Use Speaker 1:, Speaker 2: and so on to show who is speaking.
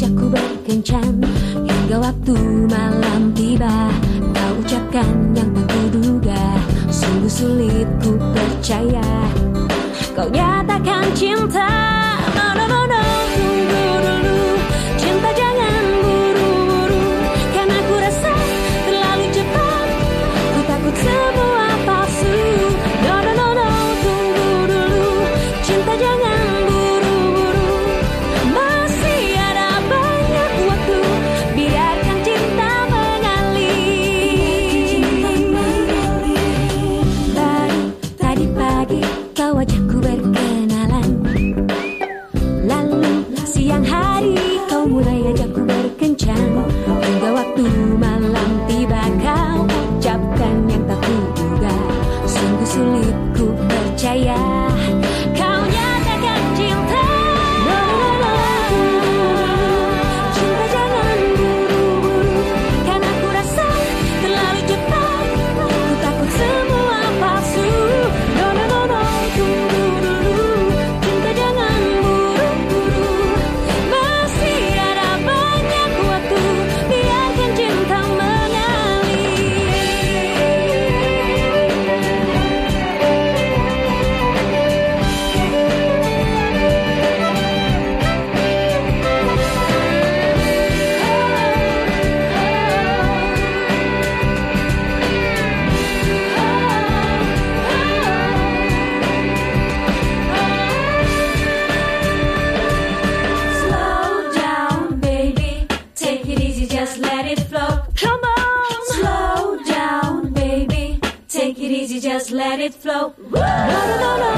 Speaker 1: wajaku berkencan Hingga waktu malam tiba Kau ucapkan yang tak kuduga Sungguh sulit ku percaya Kau nyatakan cinta. No no no Tunggu dulu Cinta jangan buru-buru. Karena ku rasa terlalu cepat Ku takut semua palsu. No no no no Tunggu dulu Cinta jangan percaya let it flow. No, no, no,